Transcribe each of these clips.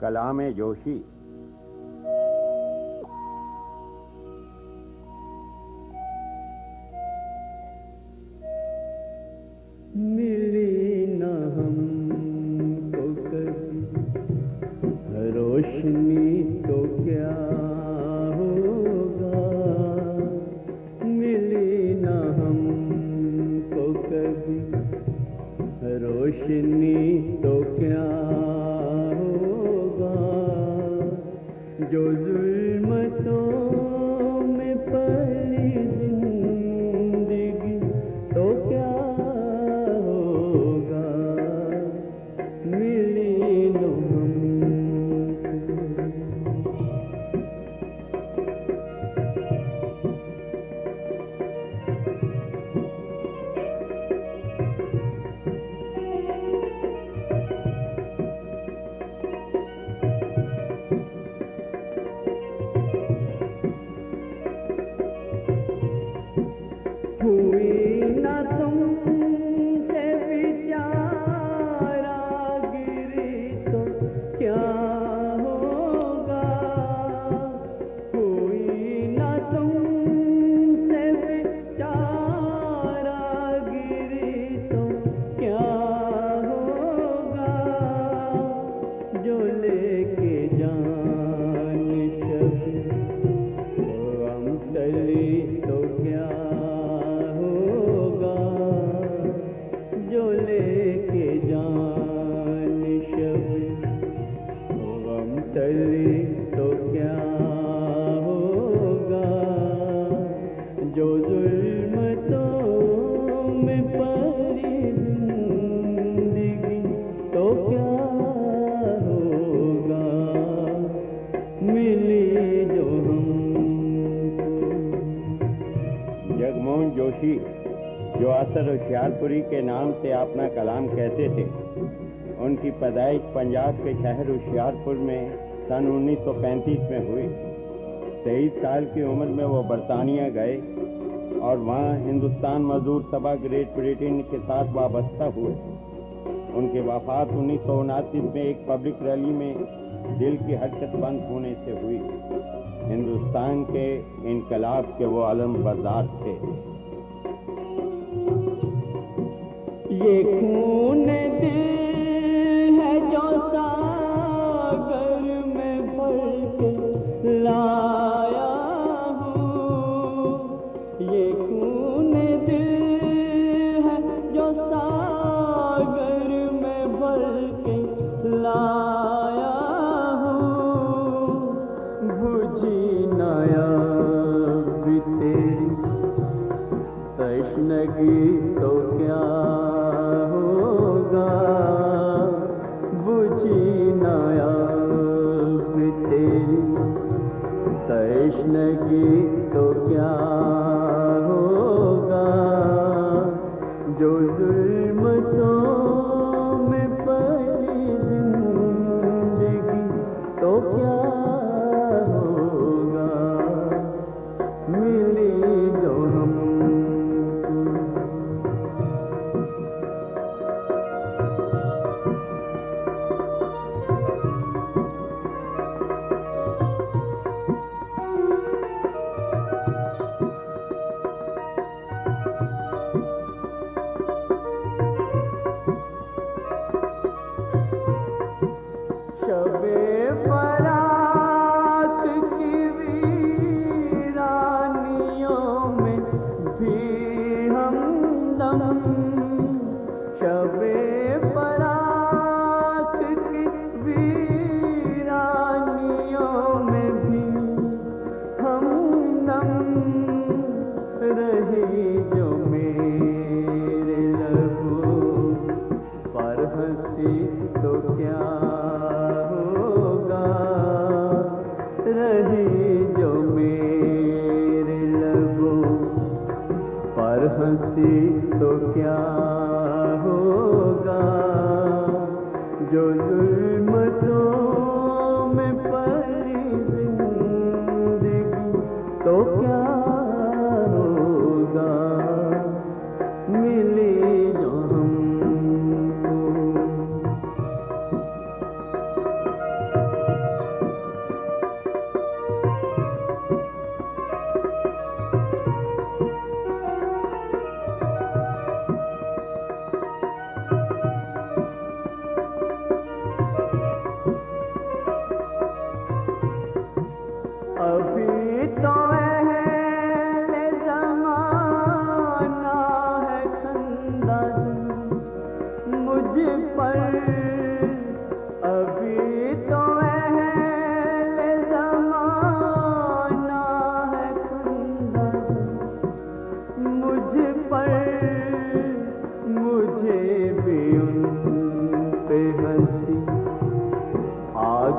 کلام جوشی۔ جو اثر ہوشیار پوری کے نام سے اپنا کلام کہتے تھے۔ ان کی پیدائش پنجاب کے شہر ہوشیار پور میں سن انیس سو پینتیس میں ہوئی۔ تیئیس سال کی عمر میں وہ برطانیہ گئے اور وہاں ہندوستان مزدور سبھا گریٹ بریٹن کے ساتھ وابستہ ہوئے۔ ان کے وفات انیس سو انتیس میں ایک پبلک ریلی میں دل کی حرکت بند ہونے سے ہوئی۔ ہندوستان کے انقلاب کے وہ علم بردار تھے۔ یہ خون دل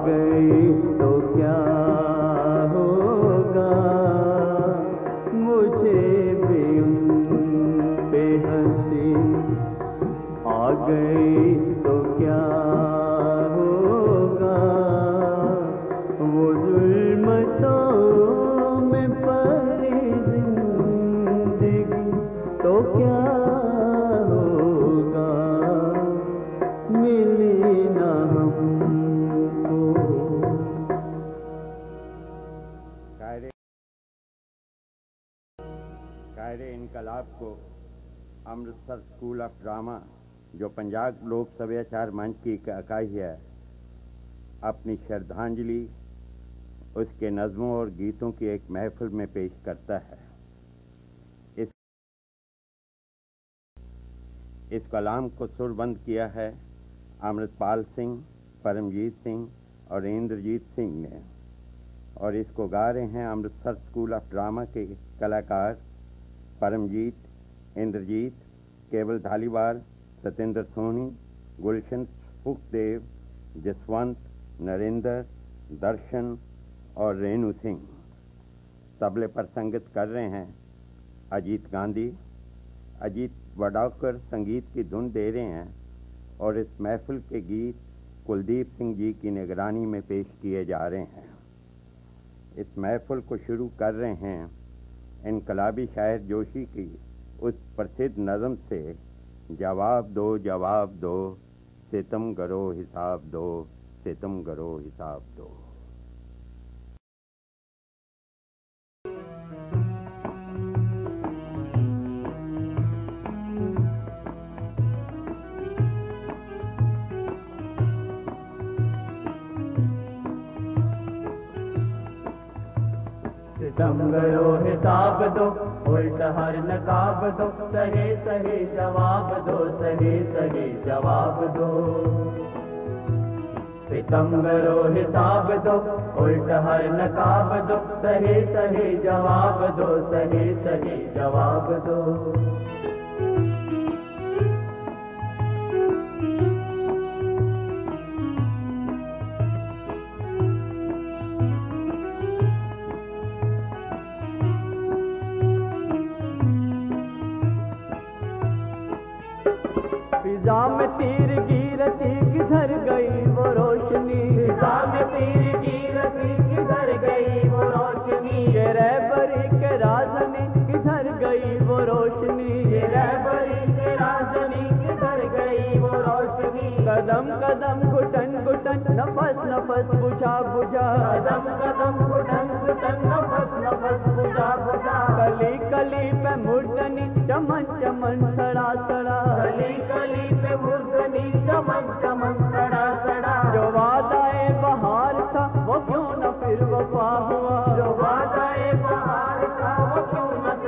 گئی تو کیا جو پنجاب لوک سبھیاچار منچ کی ایک اکائی ہے۔ اپنی شردھانجلی، اس کے نظموں اور گیتوں کی ایک محفل میں پیش کرتا ہے۔ اس اس کلام کو سر بند کیا ہے امرت پال سنگھ، پرمجیت سنگھ اور اندرجیت سنگھ نے۔ اور اس کو گا رہے ہیں امرتسر اسکول آف ڈرامہ کے کلاکار پرمجیت اندرجیت کیول دھالیوال ستیندر سونی گلشن سکھ دیو جسونت نریندر درشن اور رینو سنگھ تبلے پر سنگت کر رہے ہیں اجیت گاندھی اجیت وڈاکر سنگیت کی دھن دے رہے ہیں اور اس محفل کے گیت کلدیپ سنگھ جی کی نگرانی میں پیش کیے جا رہے ہیں۔ اس محفل کو شروع کر رہے ہیں انقلابی شاعر جوشی کی اس پرسدھ نظم سے جواب دو جواب دو ستم گرو حساب دو ستم گرو حساب دو ستم گرو حساب دو الٹ ہر نقاب دو۔ صحیح سہی جواب دو، سہے سہی جواب دو۔ ستم گرو حساب دو الٹ ہر نقاب دو۔ صحیح سہی جواب دو صحیح سہی جواب دو۔ گھٹن نفس نفس بجھا بجھا قدم قدم گھٹن گھٹن نفس نفس بجھا بجھا کلی کلی پہ مردنی چمن چمن سڑا سڑا۔ کلی کلی پہ مردنی چمن چمن سڑا سڑا۔ جو وعدہ بہار تھا وہ کیوں نہ پھر وفا ہوا؟ جو وعدہ بہار تھا وہ کیوں نہ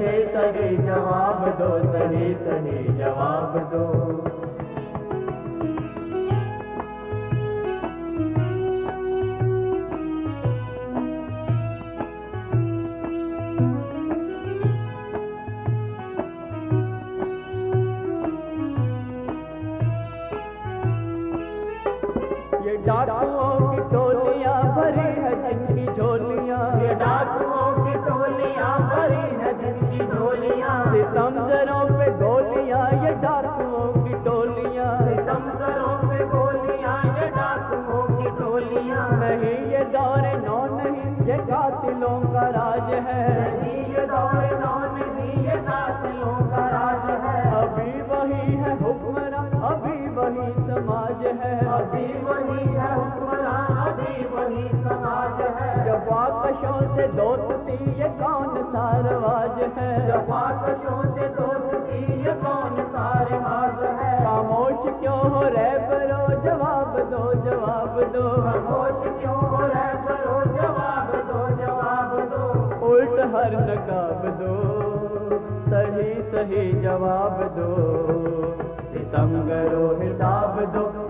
دو صحیح جواب دو صحیح صحیح جواب دو۔ واپسوں سے دوستی یہ کون سا رواج ہے؟ سے دوستی یہ کون سا رواج ہے؟ خاموش کیوں ہو رہ برو جواب دو جواب دو۔ خاموش کیوں ہو رہ کرو جواب دو جواب دو۔ الٹ ہر نقاب دو۔ صحیح صحیح جواب دو۔ ستم کرو حساب دو۔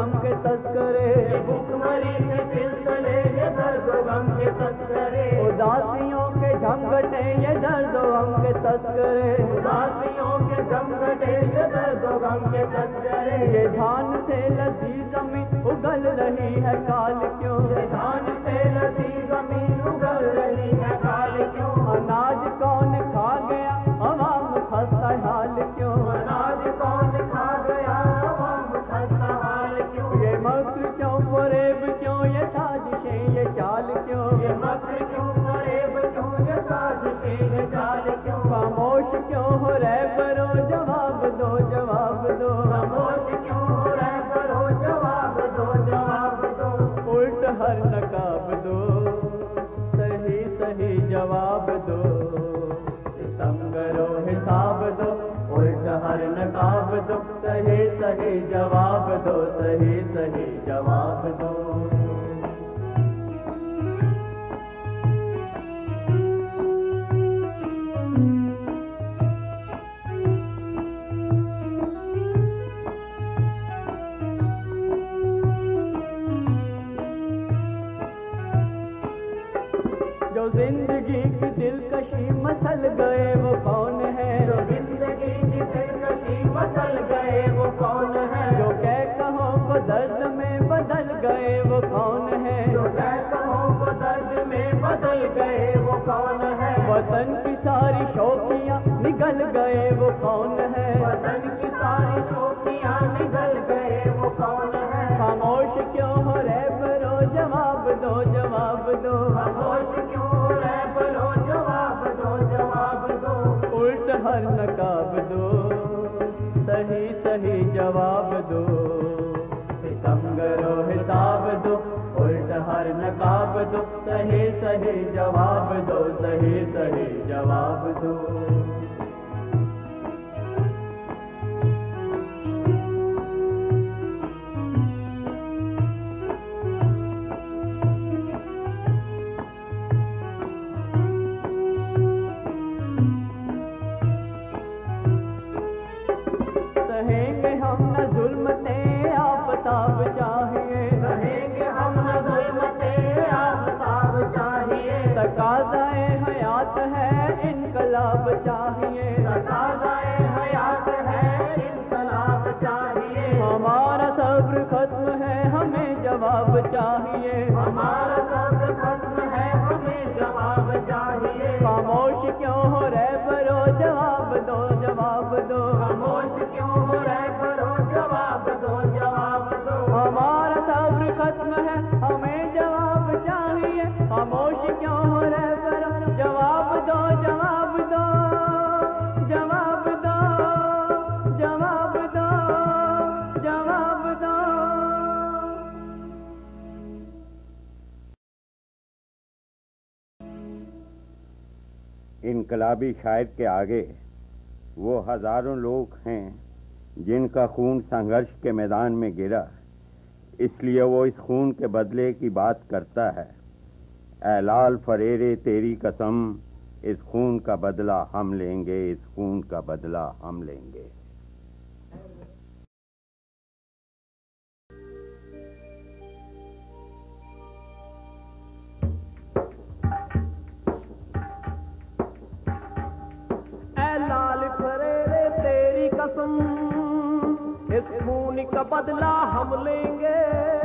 غم کے تذکرے۔ حکمری کے سلسلے یہ درد و غم کے تذکرے۔ اداسیوں کے جھمگٹے یہ درد و غم کے تذکرے۔ اداسیوں کے جمگٹے یہ درد و غم کے تذکرے۔ یہ دھان سے لذیذ زمین اگل رہی ہے کال کیوں؟ دھان سے لذی زمین دو جواب دو۔ خاموش کیوں ہو رہ کرو؟ جواب دو جواب دو۔ الٹ ہر نقاب دو۔ صحیح صحیح جواب دو۔ ستم کرو حساب دو۔ الٹ ہر نقاب دو۔ صحیح صحیح جواب دو۔ صحیح صحیح جواب دو۔ مسل گئے وہ کون ہے؟ جو زندگی کی دلکشی بدل گئے وہ کون ہے؟ جو کہہ کہو کو درد میں بدل گئے وہ کون ہے؟ جو کہوں کو درد میں بدل گئے وہ کون ہے؟ وطن کی ساری شوقیاں نکل گئے وہ کون ہے؟ وطن کی ساری شوقیاں نکل گئے وہ کون ہے دو صحیح صحیح جواب دو صحیح صحیح جواب دو۔ حیات ہے، انقلاب چاہیے۔ حیات ہے، انقلاب چاہیے۔ ہمارا صبر ختم ہے، ہمیں جواب چاہیے۔ ہمارا صبر ختم ہے، ہمیں جواب چاہیے۔ خاموش کیوں ہو رہ برو؟ جواب دو جواب دو۔ خاموش کیوں ہو رہ کرو جواب دو، جواب ہمارا صبر ختم ہے، ہمیں جواب چاہیے۔ خاموش کیوں ہو رہ برو جواب دو جواب دو جواب دو جواب دو جواب دو۔ انقلابی شاعر کے آگے وہ ہزاروں لوگ ہیں جن کا خون سنگھرش کے میدان میں گرا۔ اس لیے وہ اس خون کے بدلے کی بات کرتا ہے۔ اے لال فریرے، تیری قسم، اس خون کا بدلہ ہم لیں گے، اس خون کا بدلہ ہم لیں گے۔ کا بدلہ ہم لیں گے۔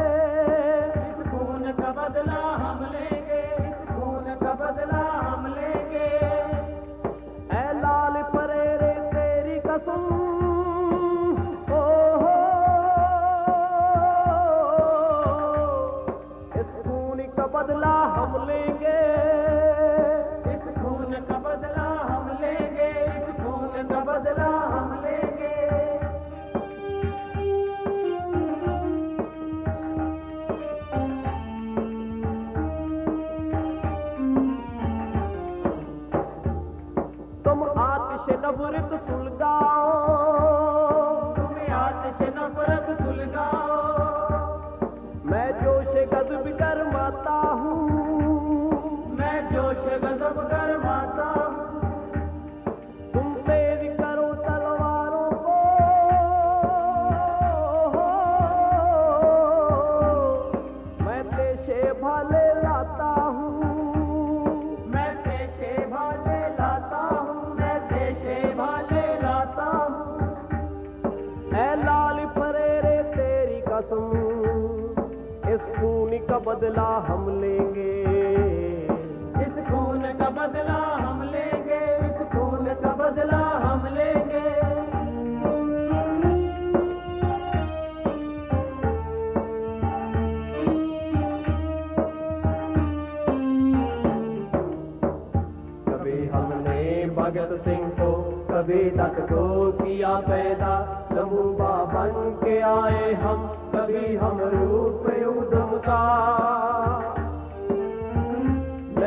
بدلہ ہم لیں گے۔ اس خون کا بدلہ ہم لیں گے۔ اس خون کا بدلہ ہم لیں گے۔ کبھی ہم نے بھگت سنگھ کو کبھی تک تو کیا پیدا لبو بن کے آئے ہم۔ کبھی ہم روپ ادم کا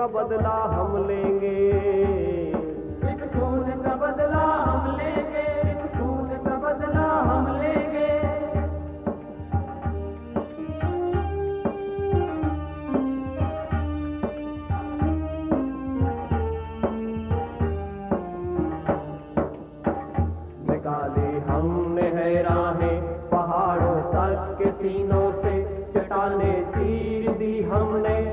کا بدلہ ہم لیں گے۔ ایک کا ہم لیں گے ہم لیں گے۔ ہم نے پہاڑوں تک کے سینوں سے چٹانے تیر دی ہم نے۔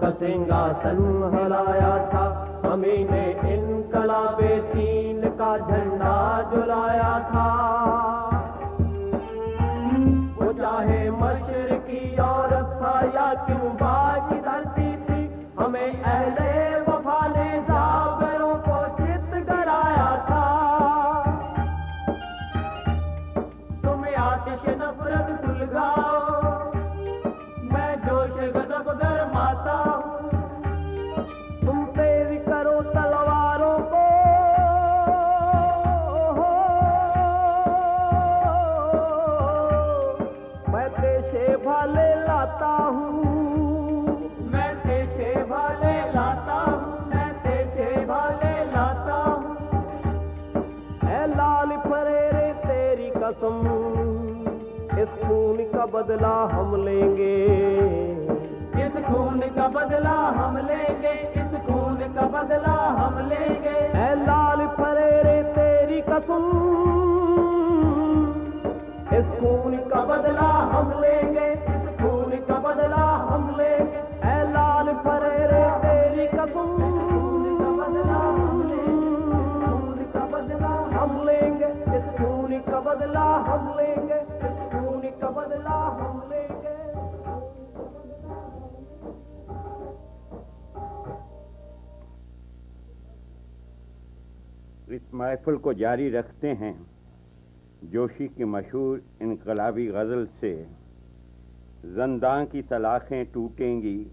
زاروں کا سنگاسن ہلایا تھا۔ ہمیں نے انقلاب چین کا جھنڈا جلایا تھا۔ کا بدلہ ہم لیں گے۔ اس خون کا بدلہ ہم لیں گے اس خون کا بدلہ ہم لیں گے۔ اے لال پریرے تیری قسم۔ اس خون کا بدلہ ہم لیں گے اس خون کا بدلہ ہم لیں گے۔ اے لال پریرے تیری قسم۔ کا بدلہ ہم لیں گے خون کا بدلہ ہم لیں گے۔ اس خون کا بدلہ ہم اس محفل کو جاری رکھتے ہیں۔ جوشی کی مشہور انقلابی غزل سے زنداں کی سلاخیں ٹوٹیں گی،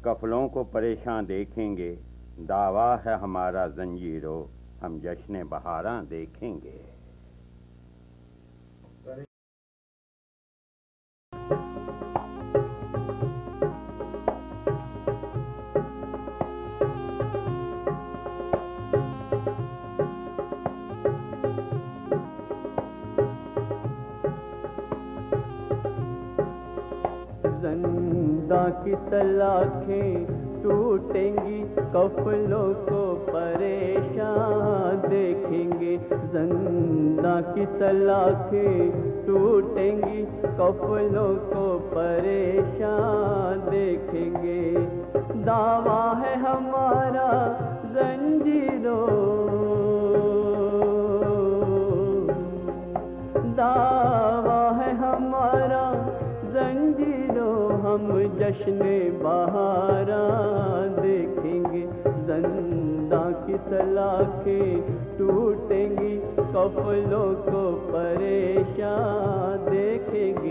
کفلوں کو پریشان دیکھیں گے۔ دعویٰ ہے ہمارا زنجیرو ہم جشن بہاراں دیکھیں گے۔ کی سلاخیں ٹوٹیں گی، کفلوں کو پریشان دیکھیں گے۔ زندہ کی سلاخیں ٹوٹیں گی، کفلوں کو پریشان دیکھیں گے۔ دعویٰ ہے ہمارا زنجیروں۔ دعویٰ ہم جشن بہاراں دیکھیں گے، زندہ کی سلاخیں ٹوٹیں گی، کفلوں کو پریشان دیکھیں گے۔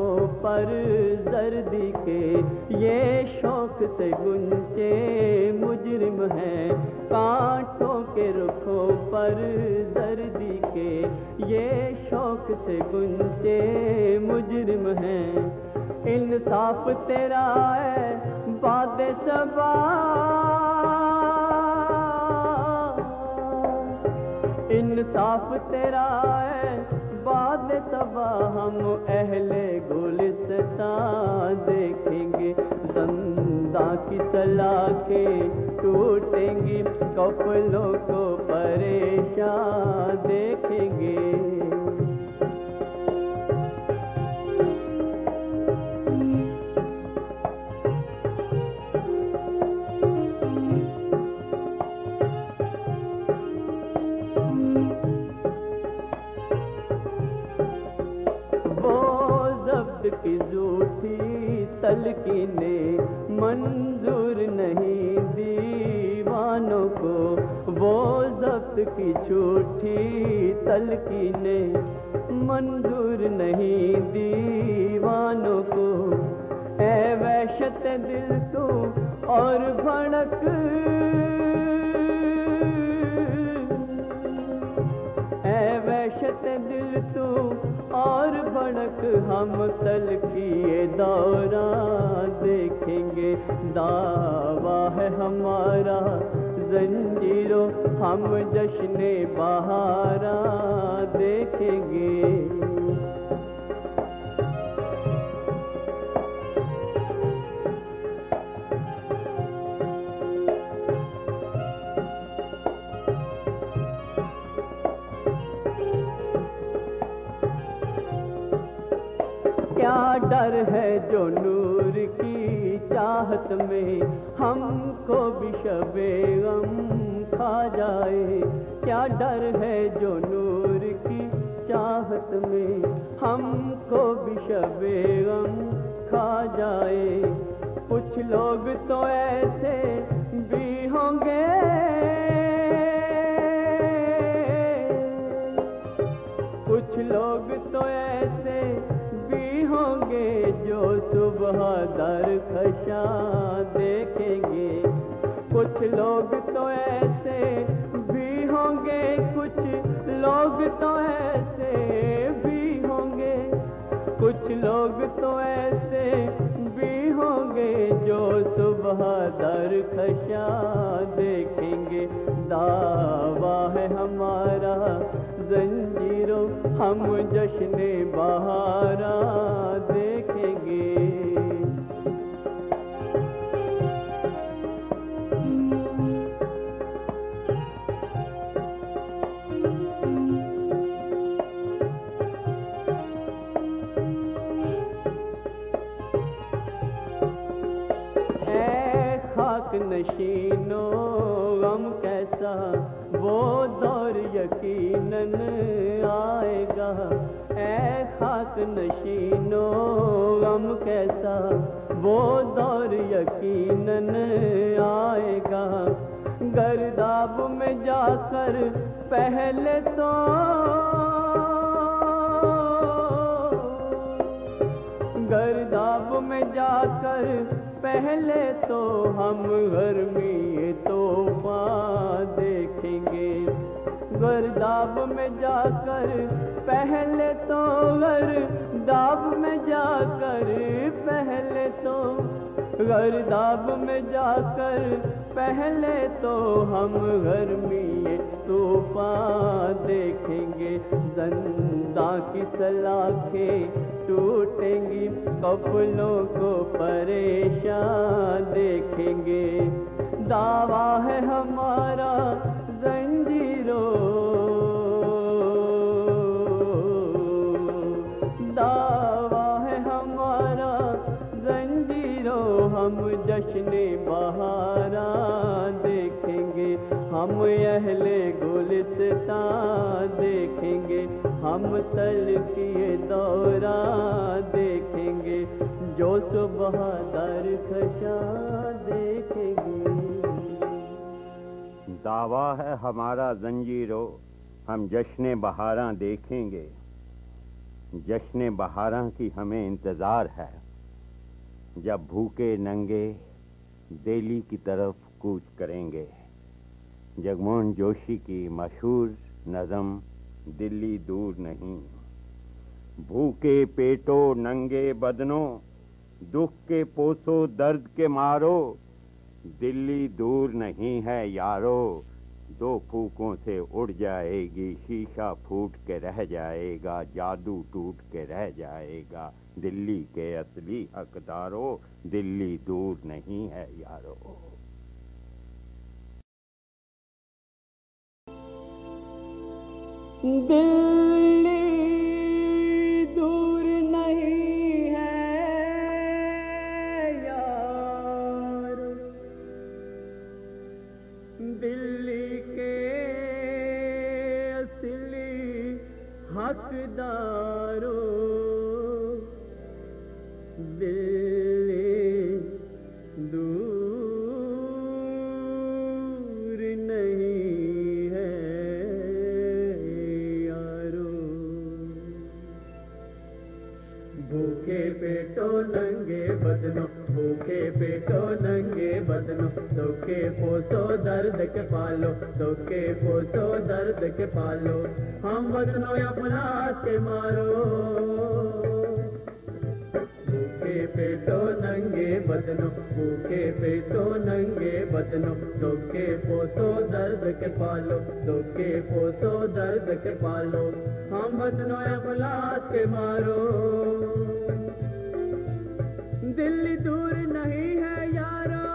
کے رخوں پر زردی کے یہ شوق سے گنجے مجرم ہیں۔ کانٹوں کے رخوں پر زردی کے یہ شوق سے گنجے مجرم ہیں۔ انصاف تیرا ہے باد سبا انصاف تیرا ہے بعد سبا ہم اہل گلستان دیکھیں گے، زندہ کی سلاخیں ٹوٹیں گی، کپلوں کو پریشان دیکھیں گے۔ تلقینیں منظور نہیں دیوانوں کو، وہ ضبط کی جھوٹی تلقینیں منظور نہیں دیوانوں کو۔ اے وحشت دل تو اور بھڑک۔ اے وحشت دل تو اور ہم تل کیے دورہ دیکھیں گے۔ دعویٰ ہے ہمارا زنجیروں، ہم جشن بہارا دیکھیں گے۔ کیا ڈر ہے جو نور کی چاہت میں ہم کو بھی شب غم کھا جائے۔ کیا ڈر ہے جو نور کی چاہت میں ہم کو بھی شب غم کھا جائے۔ کچھ لوگ تو ایسے بھی ہوں گے۔ کچھ لوگ تو ایسے ہوں گے جو صبح در خشاں دیکھیں گے۔ کچھ لوگ تو ایسے بھی ہوں گے، کچھ لوگ تو ایسے بھی ہوں گے۔ کچھ لوگ تو ایسے بھی ہوں گے جو صبح در خشاں دیکھیں گے۔ دعویٰ ہے ہمارا زنجیروں ہم جشن بہارا دیکھیں گے۔ نشینو غم کیسا؟ وہ دور یقیناً آئے گا۔ گرداب میں جا کر پہلے تو گرداب میں جا کر پہلے تو ہم گرمی طوفان دیکھیں گے گرداب میں جا کر، پہلے تو گرداب میں جا کر، پہلے تو گرداب میں جا کر، پہلے تو ہم گرمی طوفان دیکھیں گے، زندہ کی سلاخیں ٹوٹیں گی قبلوں کو پریشان دیکھیں گے۔ دعویٰ ہے ہمارا دورہ دیکھیں گے، جو صبح در خشاں دیکھیں گے۔ دعویٰ ہے ہمارا زنجیرو، ہم جشن بہاراں دیکھیں گے۔ جشن بہاراں کی ہمیں انتظار ہے۔ جب بھوکے ننگے دہلی کی طرف کوچ کریں گے۔ جگموہن جوشی کی مشہور نظم دلی دور نہیں۔ بھوکے پیٹو، ننگے بدنوں دکھ کے پوسو، درد کے مارو۔ دلی دور نہیں ہے یارو، دو پھوکوں سے اڑ جائے گی، شیشہ پھوٹ کے رہ جائے گا، جادو ٹوٹ کے رہ جائے گا۔ دلی کے اصلی حقدارو، دلی دور نہیں ہے یارو۔ دلی بھوکے پیٹو ننگے بدنو، بھوکے پیٹو ننگے بدنو، سوکے پوسو درد کے پالو، سوکے پوسو درد کے پالو۔ ہم بدنو اپنا کے مارو۔ پیٹو ننگے بدنو، بھوکے پیٹو ننگے بدنو دکھے پوسو درد کے پالو دکھے پوسو درد کے پالو۔ ہم بدنو اخلاص کے مارو۔ دلی دور نہیں ہے یارو۔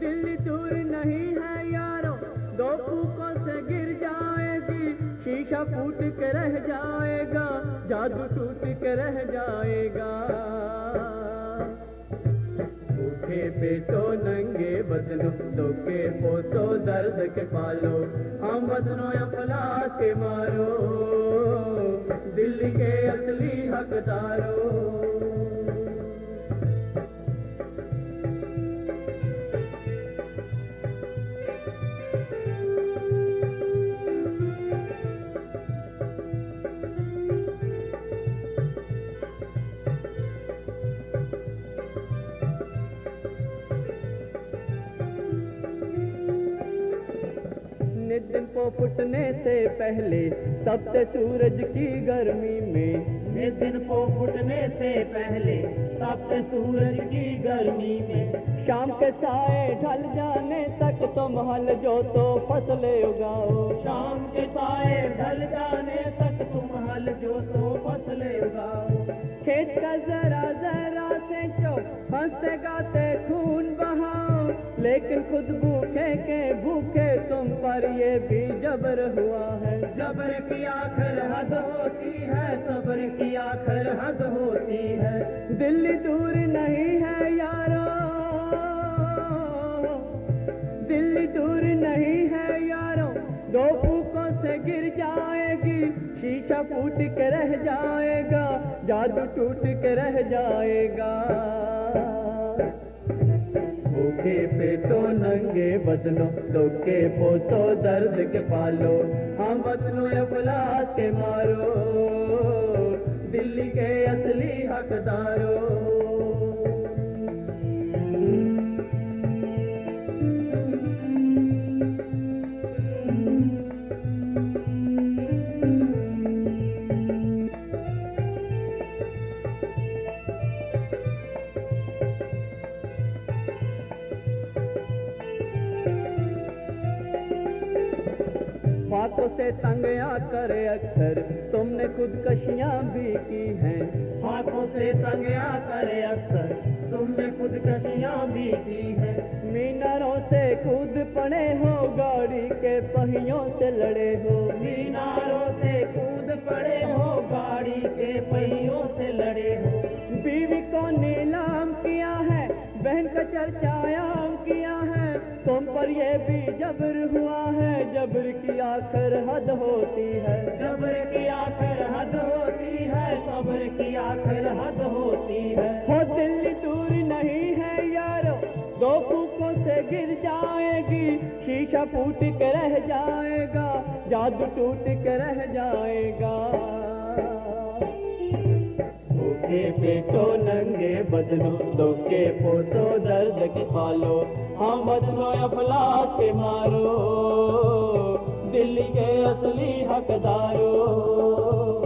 دلی دور نہیں ہے یارو۔ دو پھوکوں سے گر جائے گی، شیشہ پھوٹ کے رہ جائے گا، جادو ٹوٹ کے رہ جائے گا۔ بھوکے پیٹو ننگے بدنو دھوکے پوسو درد کے پالو ہم بدنو افلاس کے مارو۔ دل کے اصلی حقداروں دن کو پھٹنے سے پہلے سب سے سورج کی گرمی میں دن کو پھٹنے سے پہلے سب سے سورج کی گرمی میں۔ شام کے سائے ڈھل جانے تک تم ہل جو تو فصلیں اگاؤ۔ شام کے سائے ڈھل جانے تک تم ہل جو تو فصلیں اگاؤ۔ کھیت کا ذرا ذرا سے چو ہنستے گاتے، خون بہاؤ۔ لیکن خود بھوکے کے، بھوکے تم پر یہ بھی جبر ہوا ہے۔ جبر کی آخر حد ہوتی ہے صبر کی آخر حد ہوتی ہے۔ دل دور نہیں ہے یارو۔ دل دور نہیں ہے یارو۔ دو پھوکوں سے گر جائے گی شیشہ پھوٹ کے رہ جائے گا جادو ٹوٹ کے رہ جائے گا۔ ماتھے پہ تو ننگے بدنو دھوکے پوسو درد کے پالو ہم ہاں بدنو افلاس کے مارو، دلی کے اصلی حقدارو سے تنگ آ کر اکثر۔ تم نے خود کشیاں بھی کی ہیں۔ ہاتھوں سے تنگ آ کر اکثر۔ تم نے خود کشیاں بھی کی ہیں۔ میناروں سے خود پڑے ہو گاڑی کے پہیوں سے لڑے ہو۔ میناروں سے خود پڑے ہو گاڑی کے پہیوں سے لڑے ہو۔ بیوی کو نیلام کیا ہے بہن کا چرچا عام کیا ہے۔ تم پر یہ بھی جبر ہوا ہے جبر کی آخر حد ہوتی ہے۔ جبر کی آخر حد ہوتی ہے صبر کی آخر حد ہوتی ہے۔ ہو دل دور نہیں ہے یارو دو پھوکوں سے گر جائے گی۔ شیشہ پھوٹ کے رہ جائے گا جادو ٹوٹ کے رہ جائے گا۔ بھوکے پیٹو، ننگے بدلو دھوکے پوسو درد کے پالو۔ ہاں بدلو افلاس کے مارو۔ دل کے اصلی حقدارو۔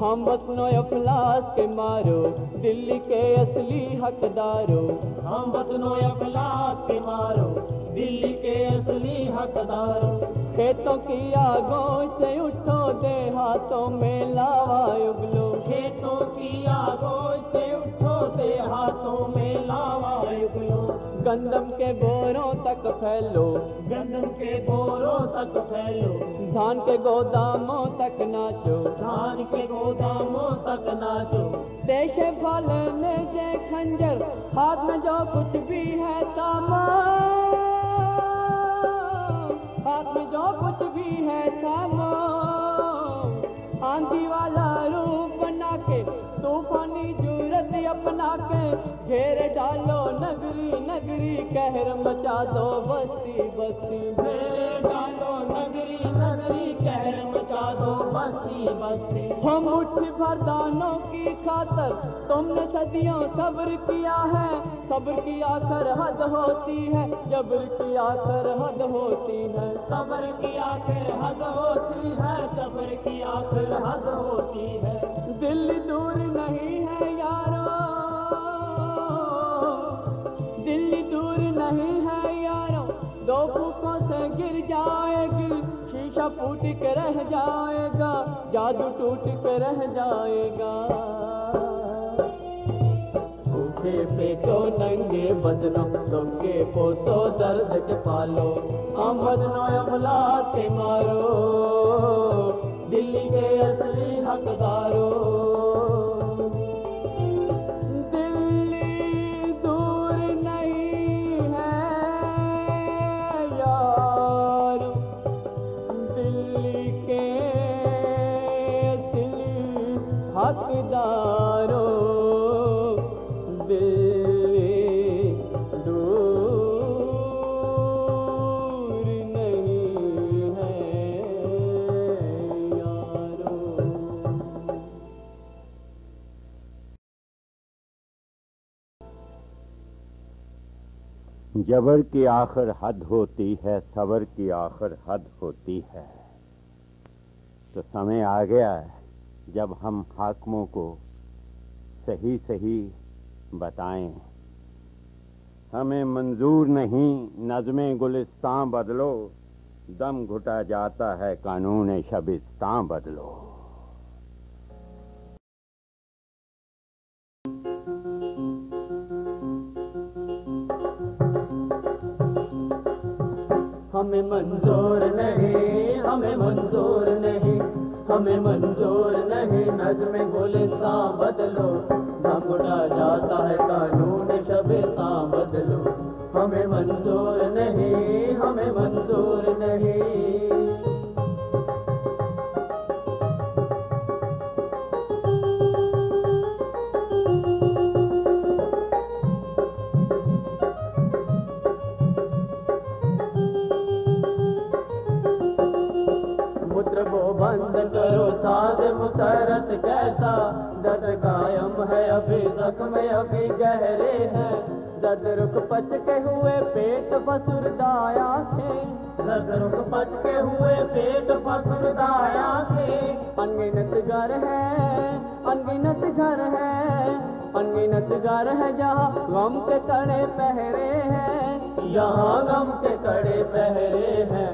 ہم بسنو افلاس کے مارو دلی کے اصلی حقدارو۔ ہم بسنو افلاس کے مارو دلی کے اصلی حقدارو۔ کھیتوں کی آگوں سے اٹھو، دے ہاتھوں میں لاوا اگلو۔ کھیتوں کی آگوں سے اٹھو، دے ہاتھوں میں لاوا اگلو۔ گندم کے بوروں تک پھیلو۔ گندم کے بوروں تک پھیلو۔ دھان کے گوداموں تک ناچو۔ دھان کے گوداموں تک ناچو۔ دیش پالنے جے کھنجر ہاتھ میں جو کچھ بھی ہے سامان ہاتھ میں جو کچھ بھی ہے سامان آندھی والا روپ کے گھیر ڈالو، نگری نگری کہر مچا دو بستی بستی گھیر ڈالو، نگری نگری کہر مچا دو بستی بستی ہم اٹھ بردانوں کی خاطر، تم نے صدیوں صبر کیا ہے۔ صبر کی آخر حد ہوتی ہے، جبر کی آخر حد ہوتی ہے۔ صبر کی آخر حد ہوتی ہے صبر کی آخر حد ہوتی ہے۔ دل دور نہیں ہے دل دور نہیں ہے یارو، دو پھوکوں سے گر جائے گی، شیشہ پھوٹ کے رہ جائے گا، جادو ٹوٹ کے رہ جائے گا۔ بھوکے پیٹو ننگے بدنو تم کے پوتو درد کے پالو، ہم بدنو املا مارو دلی کے اصلی حقدارو جبر کی آخر حد ہوتی ہے، صبر کی آخر حد ہوتی ہے۔ تو سمے آ گیا ہے جب ہم حاکموں کو صحیح صحیح بتائیں۔ ہمیں منظور نہیں، نظم گلستان بدلو۔ دم گھٹا جاتا ہے، قانون شبستان بدلو۔ ہمیں منظور نہیں، ہمیں منظور نہیں، ہمیں منظور نہیں، نظم گلستان بدلو دم اڑا جاتا ہے قانون شبستان بدلو، ہمیں منظور نہیں، ہمیں منظور نہیں۔ گہرے ہیں درد رک کے ہوئے پیٹ بسر دایا تھے رد رک پچ کے ہوئے پیٹ پسر دایا تھے انگنت گھر ہے۔ انگنت گھر ہے انگنت گھر ہے جہاں غم کے کڑے پہرے ہیں یہاں غم کے کڑے پہرے ہیں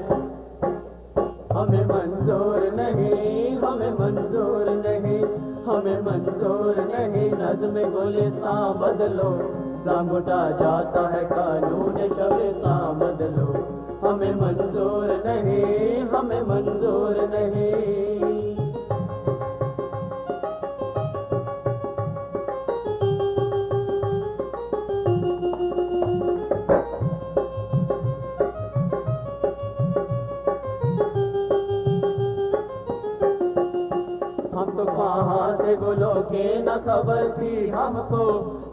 ہمیں منظور نہیں ہمیں منظور نہیں ہمیں منظور نہیں، نظم گلستان بدلو۔ دم اٹھا جاتا ہے قانون شبستان بدلو۔ ہمیں منظور نہیں، ہمیں منظور نہیں۔ گلو کے نہ خبر تھی ہم کو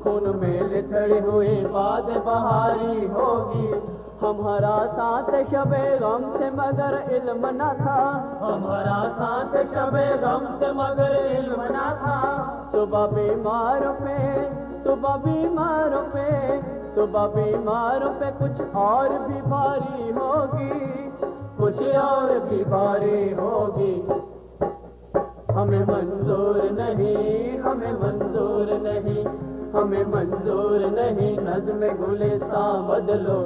خون میں لکھڑی ہوئی باد بہاری ہوگی ہمارا ساتھ شب غم سے مگر علم نہ تھا ہمارا ساتھ شب غم سے مگر علم نہ تھا صبح بیمار پہ صبح بیمار پہ صبح بیمار پہ کچھ اور بھی ہوگی کچھ اور بھی ہوگی ہمیں منظور نہیں، ہمیں منظور نہیں، ہمیں منظور نہیں۔ نظم گلستان بدلو،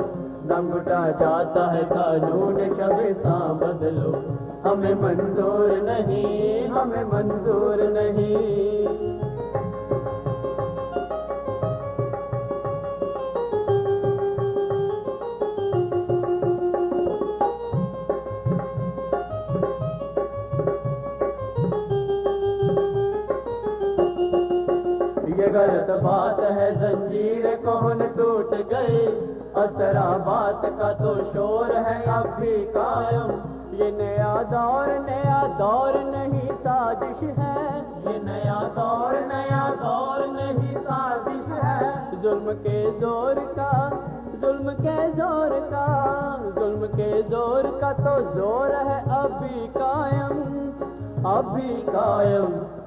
دم گھٹا جاتا ہے قانون شبستان بدلو۔ ہمیں منظور نہیں، ہمیں منظور نہیں۔ غلط بات ہے زنجیر کون ٹوٹ گئی؟ اسرا بات کا تو شور ہے اب بھی قائم۔ یہ نیا دور نیا دور نہیں سازش ہے۔ یہ نیا دور نیا دور نہیں سازش ظلم کے زور کا، ظلم کے زور کا، ظلم کے زور کا تو زور ہے ابھی قائم۔ ابھی قائم۔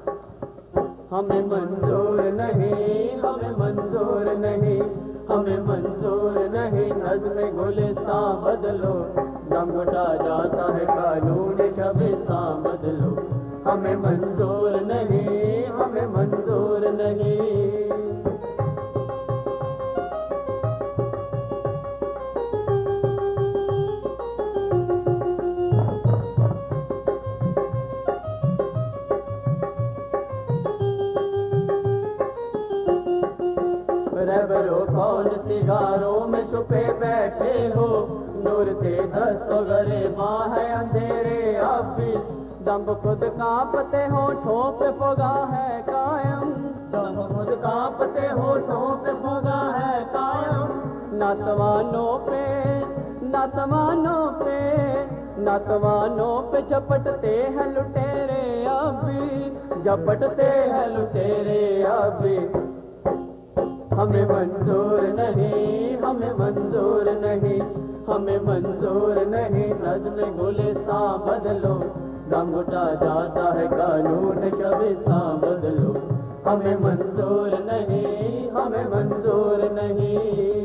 ہمیں منظور نہیں، ہمیں منظور نہیں، ہمیں منظور نہیں۔ نظم گلستان بدلو، دم گھٹا جاتا ہے قانون شبستان بدلو۔ ہمیں منظور نہیں، ہمیں منظور نہیں۔ کون میں چھپے بیٹھے ہو۔ نور سے دست گرے ماں ہے اندھیرے اب بھی۔ دم خود کانپتے ہو ٹھوپ پگا ہے قائم۔ دم خود کانپتے ہو ٹھوپ پگا ہے قائم۔ ناتوانوں پہ ناتوانوں پہ ناتوانوں پہ جپٹتے ہیں لٹیرے ابھی جپٹتے ہیں لٹیرے ابھی ہمیں منظور نہیں، ہمیں منظور نہیں، ہمیں منظور نہیں۔ نظم گلستان بدلو، دم اٹھا جاتا ہے قانون شبستہ بدلو۔ ہمیں منظور نہیں، ہمیں منظور نہیں۔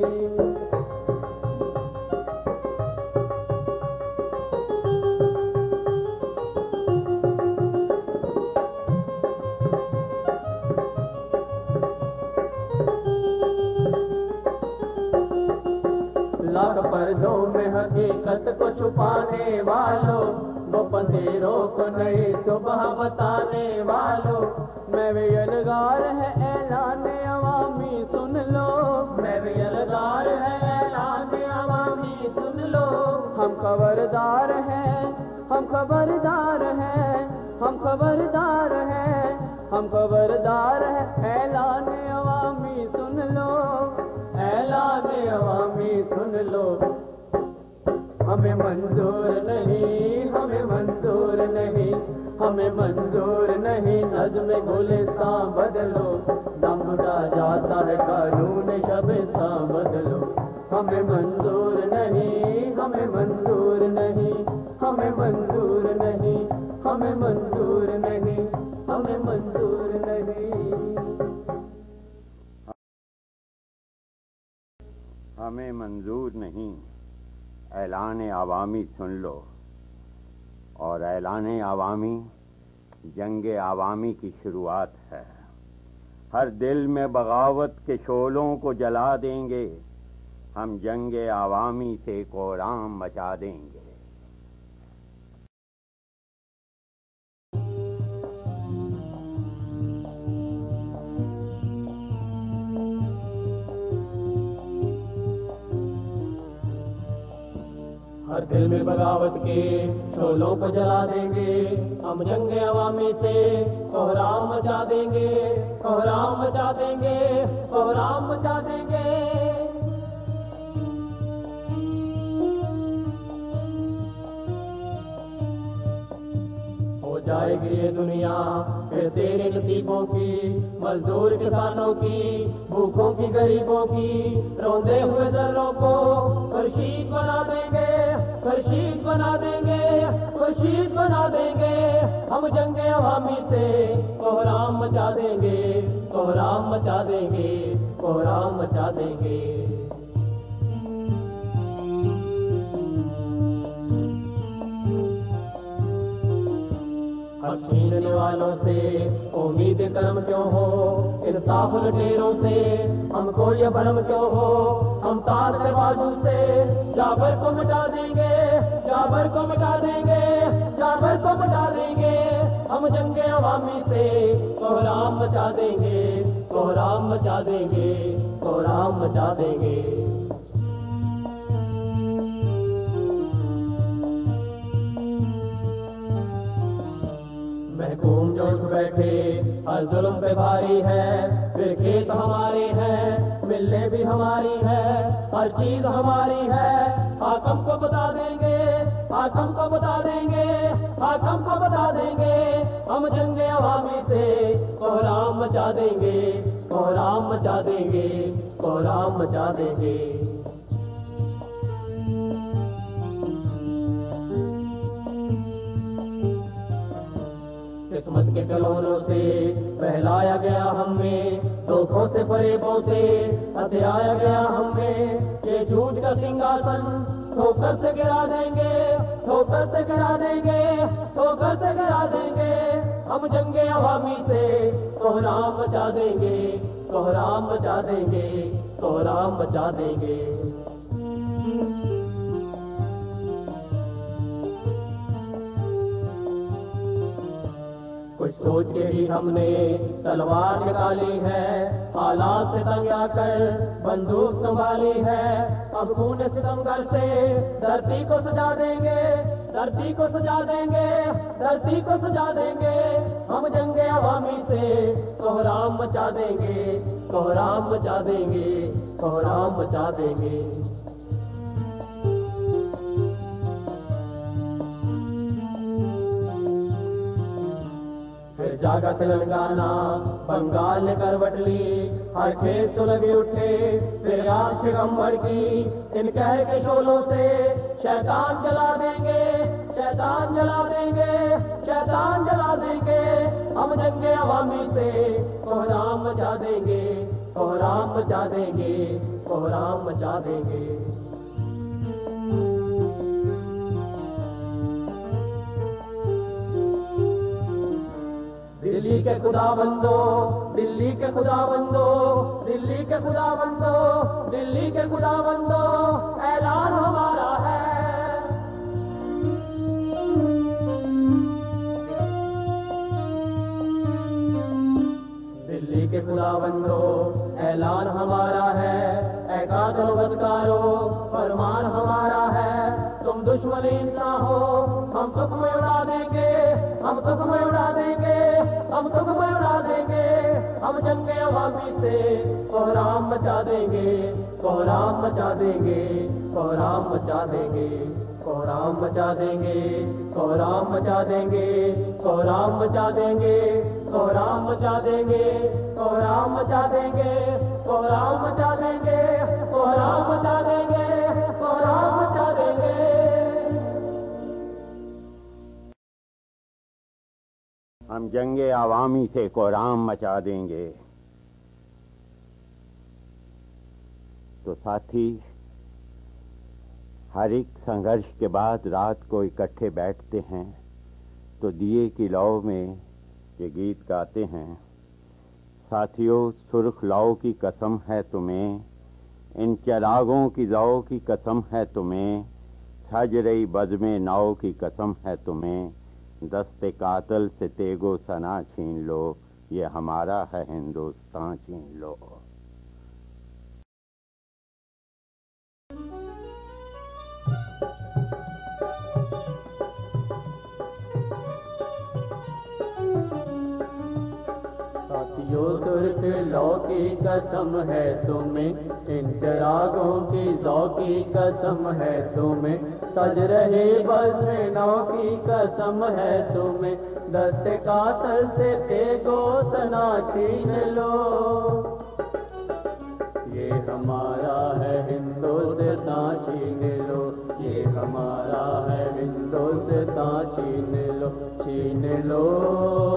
پردوں میں حقیقت کو چھپانے والوں، وہ پندیروں کو نئی صبح بتانے والوں۔ میں بھی الگار ہے اعلان عوامی، سن لو۔ میں بھی الگار ہے اعلان عوامی، سن لو۔ ہم خبردار ہیں، ہم خبردار ہیں، ہم خبردار ہیں، ہم خبردار ہیں، اعلان عوامی، سن لو۔ اعلان عوامی سن لو۔ ہمیں منظور نہیں، ہمیں منظور نہیں، ہمیں منظور نہیں۔ نظم گلستان بدلو، دم اٹھا جاتا ہے قانون شبستان بدلو۔ ہمیں منظور نہیں، ہمیں منظور نہیں، ہمیں منظور ہمیں منظور نہیں۔ اعلان عوامی سن لو۔ اور اعلان عوامی جنگ عوامی کی شروعات ہے۔ ہر دل میں بغاوت کے شولوں کو جلا دیں گے۔ ہم جنگ عوامی سے کورام مچا دیں گے۔ ہر دل میں بغاوت کے شولوں کو جلا دیں گے۔ ہم جنگ عوامی سے کوہرام مچا دیں گے کوہرام مچا دیں گے کوہرام مچا دیں گے۔ جائے گی یہ دنیا۔ پھر تیرے نصیبوں کی، مزدور کسانوں کی، بھوکوں کی، غریبوں کی۔ روندے ہوئے ذروں کو خورشید بنا دیں گے، خورشید بنا دیں گے، خورشید بنا دیں گے۔ ہم جنگ عوامی سے کوہرام مچا دیں گے، کوہرام مچا دیں گے، کوہرام مچا دیں گے۔ حق والوں سے امید کرم کیوں ہو انصاف لٹیروں سے ہم کو یہ برم کیوں ہو ہم تاج کے بازو سے جابر کو مٹا دیں گے جابر کو مٹا دیں گے جابر کو مٹا دیں گے ہم جنگ عوامی سے کوہرام مچا دیں گے کوہرام مچا دیں گے کوہرام مچا دیں گے محکوم جو اٹھ بیٹھے، ہر ظلم پہ بھاری ہے، پھر کھیت ہماری ہے ملنے بھی ہماری ہے، ہر چیز ہماری ہے۔ حاکم کو بتا دیں گے حاکم کو بتا دیں گے حاکم کو بتا دیں گے۔ ہم جنگ عوامی سے کوہرام مچا دیں گے کوہرام مچا دیں گے کوہرام مچا دیں گے۔ سے فریبوں سے ہتھیایا گیا ہمیں یہ جھوٹ کا سنگاسن ٹھوکر سے گرا دیں گے، ٹھوکر سے گرا دیں گے، ٹھوکر سے گرا دیں گے۔ ہم جنگ عوامی سے کوہرام مچا دیں گے کوہرام مچا دیں گے کوہرام مچا دیں گے۔ سوچ کے ہی ہم نے تلوار نکالی ہے حالات سے تنگ آ کر بندوق سنبھالی ہے اب خون ستم گھر سے دھرتی کو سجا دیں گے دھرتی کو سجا دیں گے دھرتی کو سجا دیں گے ہم جنگ عوامی سے کوہرام مچا دیں گے کوہرام مچا دیں گے کوہرام مچا دیں گے جاگا تلنگانہ بنگال نے کروٹ لی ہر کھیت تو لگے اٹھے پھر آج کی ان کہہ کے شولوں سے شیطان جلا دیں گے شیطان جلا دیں گے شیطان جلا دیں گے ہم جنگ عوامی سے کوہرام مچا دیں گے کوہرام مچا دیں گے کوہرام مچا دیں گے دلی کے خدا بندو، دلی کے خدا بندو، دلی کے خدا بندو، دلی کے خدا بندو، اعلان ہمارا ہے۔ دلی کے خدا بندو، اعلان ہمارا ہے۔ اے قاتل بدکارو، فرمان ہمارا ہے۔ تم دشمنی نہ ہو، ہم تم اڑا دیں گے، ہم تم اڑا دیں گے۔ ہم تم اڑا دیں گے ہم جنگ عوامی سے کوہرام مچا دیں گے کوہرام مچا دیں گے کوہرام مچا دیں گے کوہرام مچا دیں گے کوہرام مچا دیں گے کوہرام مچا دیں گے کوہرام مچا دیں گے کوہرام مچا دیں گے کوہرام مچا دیں گے کوہرام مچا دیں گے کوہرام ہم جنگ عوامی سے کوہرام مچا دیں گے۔ تو ساتھی، ہر ایک سنگھرش کے بعد رات کو اکٹھے بیٹھتے ہیں تو دیے کی لو میں یہ گیت گاتے ہیں۔ ساتھیوں سرخ لو کی قسم ہے تمہیں، ان چراغوں کی ذو کی قسم ہے تمہیں سج رہی بزم ناؤ کی قسم ہے تمہیں۔ دست قاتل سے تیگو سنا چھین لو یہ ہمارا ہے ہندوستان چھین لو۔ ساتھیوں لو کی قسم ہے تمہیں، ان چراغوں کی ذو کی قسم ہے تمہیں۔ سج رہے بز میں نو کی قسم ہے تمہیں۔ دست قاتل سے تیگو سنا چھین لو۔ یہ ہمارا ہے ہندو سے چھین لو۔ یہ ہمارا ہے ہندو سے چھین لو۔ چھین لو۔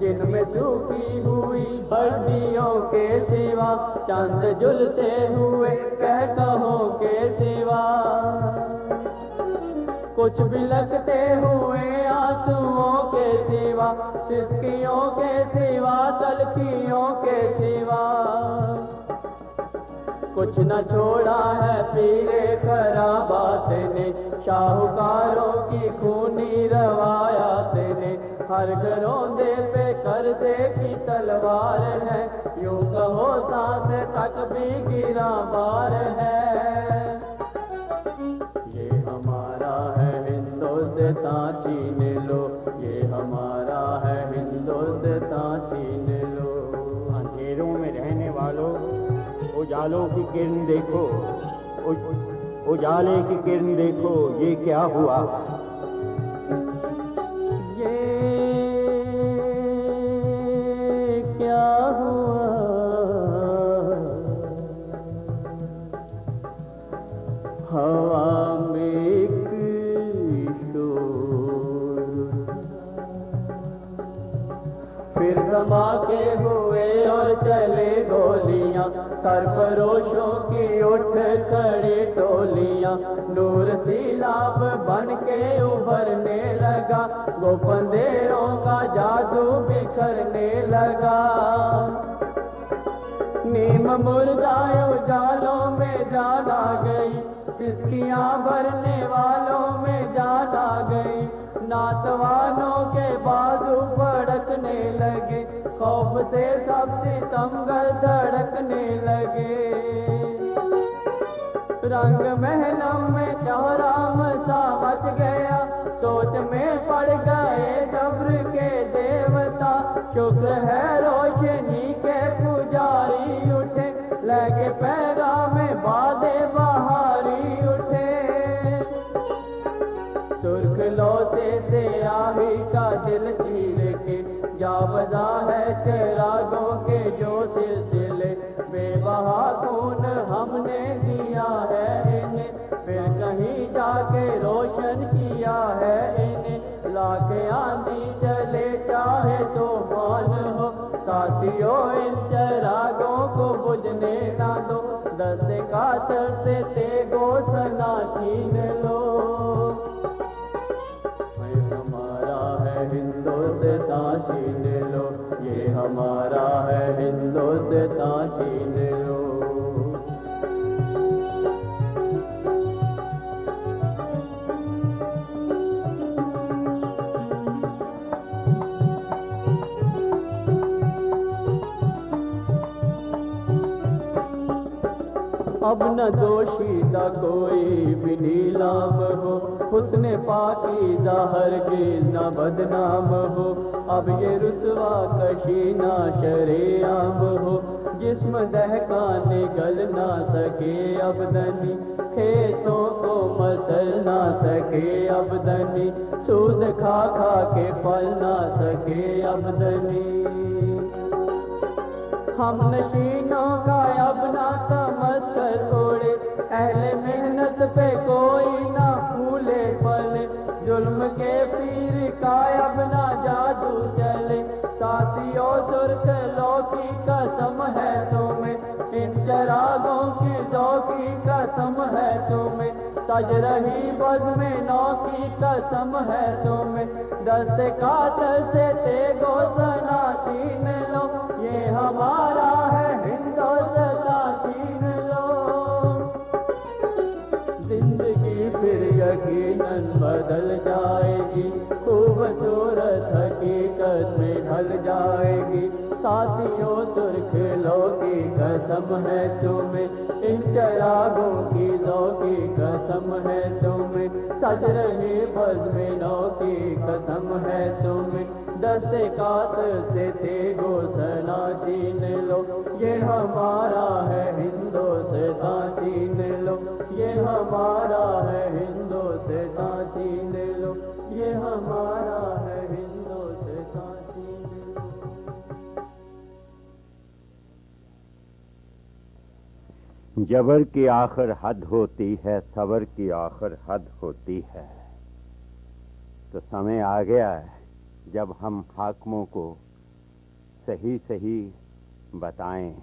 جن میں سوکھی ہوئی، ہڈیوں کے سوا، چند جلتے ہوئے کہوں کے سوا۔ کچھ بھی لگتے ہوئے، آنسوؤں کے سوا، سسکیوں کے سوا، تلکیوں کے سوا۔ کچھ نہ چھوڑا ہے پیرے خرابات نے۔ شاہکاروں کی خونی روایات نے۔ ہر گھروں دے پہ کردے کی تلوار ہے۔ یوں کہو سانس تک بھی گرا بار ہے۔ اجالوں کی کرن دیکھو۔ اجالے کی کرن دیکھو یہ کیا ہوا پھر دھماکے ہوئے اور چلے گولیاں۔ سرفروشوں کی اٹھ کھڑی ٹولیاں۔ نور سیلاب بن کے ابھرنے لگا۔ گوپندیروں کا جادو بکھرنے لگا۔ نیم مردایو جالوں میں جان آ گئی۔ سسکیاں بھرنے والوں میں جان آ گئی۔ ناتوانوں کے بازو پڑکنے لگے خوف سے سب سے تمگل دھڑکنے لگے رنگ محلم میں چہرا مسا مچ گیا سوچ میں پڑ گئے جبر کے دیوتا شکر ہے روشنی کے پجاری اٹھے لگے پیرا میں بادے بہاری جا ہے چراغوں کے جو سلسلے بے بہا خون ہم نے دیا ہے انہیں۔ پھر کہیں جا کے روشن کیا ہے انہیں۔ لا کے آندھی چلے چاہے تو مان ہو۔ ساتھیوں، ان چراغوں کو بجھنے نہ دو۔ دست کاتر سے تیگو سنا چھین لو۔ ہندوستان چھین لو اب نہ دوشیدہ کوئی بھی نیلام ہو حسن پاکی ظاہر کی نہ بدنام ہو اب یہ رسوا کشی نہ شریعام ہو جسم دہکا نگل نہ سکے اب دنی کھیتوں کو مسل نہ سکے اب دنی سود کھا کھا کے پل نہ سکے ابدنی ہم نشینوں کا اب نہ تمس کر توڑے، اہل محنت پہ کوئی نہ پھولے پلے ظلم کے پیر کا اب نہ جادو چلے ساتھیوں سرخ لوکی قسم ہے تمہیں۔ ان چراغوں کی ذوقی قسم ہے تمہیں۔ سج رہی بز میں نو کی قسم ہے تمہیں۔ دست قاتل سے تیگو سنا چھین لو۔ یہ ہمارا ہے ہندوستان، چھین لو۔ زندگی پھر یقیناً بدل جائے گی۔ خوبصورت ہے حقیقت میں ڈھل جائے گی۔ ساتھیوں سرخ لو کی قسم ہے تمہیں۔ ان چراغوں کی ذوقی قسم ہے تمہیں۔ سج رہی بز میں نو کی قسم ہے تمہیں۔ دست قاتل سے تیگو سنا چھین لو۔ یہ ہمارا ہے ہندو ہندوستان، چھین لو۔ یہ ہمارا ہے جبر کی آخر حد ہوتی ہے، صبر کی آخر حد ہوتی ہے۔ تو سمے آ گیا ہے جب ہم حاکموں کو صحیح صحیح بتائیں۔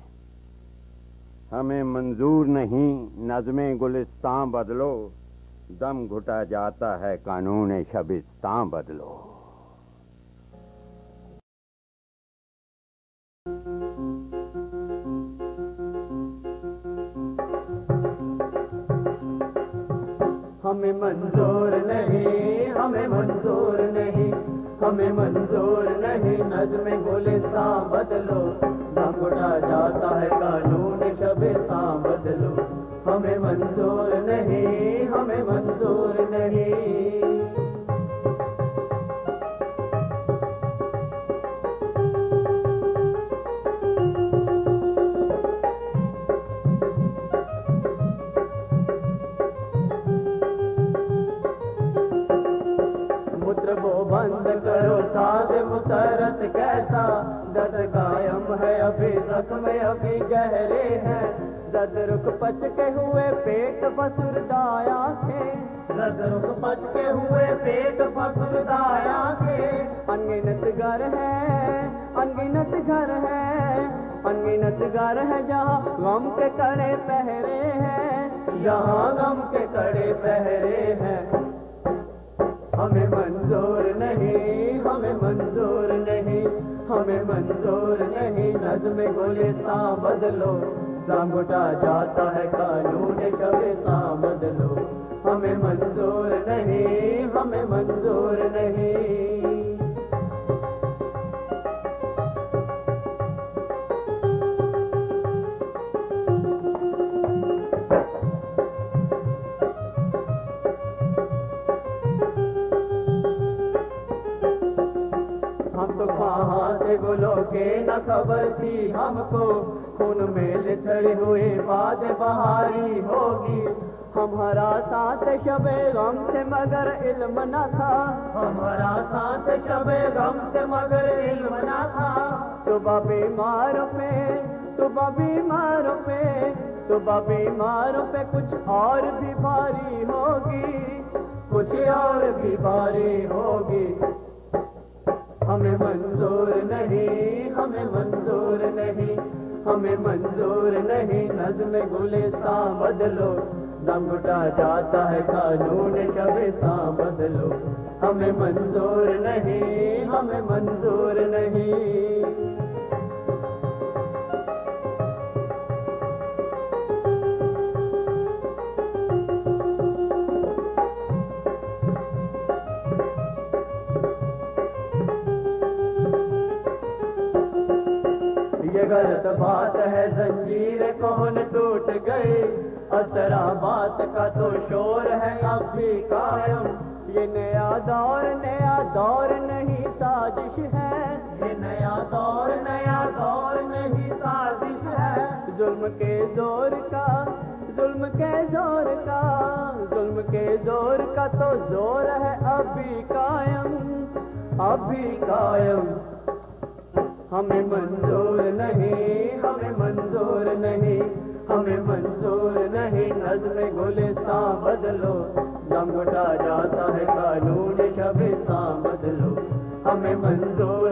ہمیں منظور نہیں، نظم گلستان بدلو۔ دم گھٹا جاتا ہے، قانون شبستان بدلو۔ پیٹ دایا کے انگنت گھر ہے انگنت گھر ہے انگنت گھر ہے جہاں غم کے کڑے پہرے ہیں یہاں غم کے کڑے پہرے ہیں ہمیں منظور نہیں ہمیں منظور نہیں ہمیں منظور نہیں نظم گلستان بدلو دم جاتا ہے قانون شبستان بدلو ہمیں منظور نہیں ہمیں منظور ہم تو کہاں سے گلو کے نہ خبر تھی ہم کو۔ خون میں لتڑی ہوئی باد بہاری ہوگی۔ ہمارا ساتھ شب غم سے مگر علم نہ تھا۔ ہمارا ساتھ شب غم سے مگر علم نہ تھا۔ صبح بیمار پہ، صبح بیمار پہ، صبح بیمار پہ کچھ اور بھی بھاری ہوگی۔ کچھ اور بھی ہوگی۔ ہمیں منظور نہیں، ہمیں منظور نہیں، ہمیں منظور نہیں۔ نظم گلستان بدلو، دم گھٹا جاتا ہے قانون شبستان بدلو۔ ہمیں منظور نہیں، ہمیں منظور نہیں۔ غلط بات ہے، زنجیر کون ٹوٹ گئی اثرا بات کا تو شور ہے، اب بھی قائم۔ یہ نیا دور نیا دور نہیں، سازش ہے۔ یہ نیا دور نیا دور نہیں، سازش ہے۔ ظلم کے زور کا، ظلم کے زور کا، ظلم کے زور کا تو زور ہے ابھی قائم۔ ابھی قائم۔ ہمیں منظور نہیں، ہمیں منظور نہیں، ہمیں منظور نہیں۔ نظم گلستان بدلو، دم اٹھا جاتا ہے قانون شبستان بدلو۔ ہمیں منظور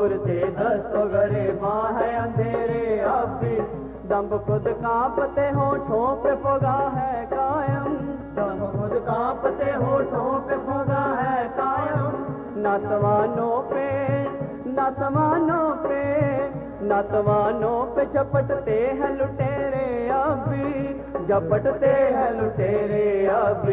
نور سے دست گرے ہے اندھیرے اب بھی دم خود کانپتے ہو ٹھوپ پگا ہے قائم دم خود کانپتے ہو ٹھوپ پگا ہے قائم ناتوانوں پہ ناتوانوں پہ ناتوانوں پہ جپٹتے ہیں لٹیرے اب بھی جپٹتے ہیں لٹیرے اب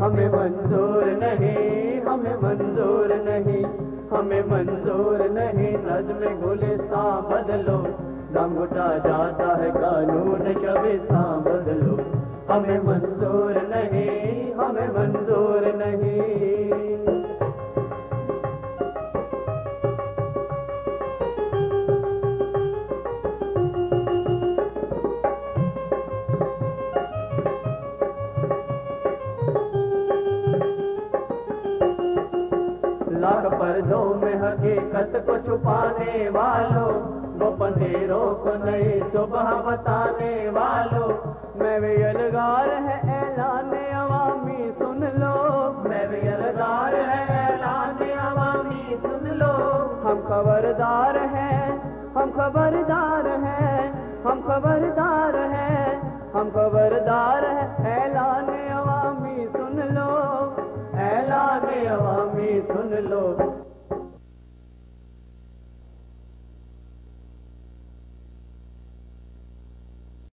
ہمیں منظور نہیں، ہمیں منظور نہیں، ہمیں منظور نہیں۔ نظم گلستان بدلو، دم اٹھا جاتا ہے قانون شبستان بدلو۔ ہمیں منظور نہیں پردوں میں حقیقت کو چھپانے والوں، وہ پندیروں کو نئی صبح بتانے والوں۔ میں بھی یلگار ہے اعلان عوامی، سن لو۔ میں بھی یلگار ہے اعلان عوامی، سن لو۔ ہم خبردار ہیں، ہم خبردار ہیں، ہم خبردار ہیں، ہم خبردار ہیں۔ اعلان عوامی، سن لو۔ اعلان عوامی، سن لو۔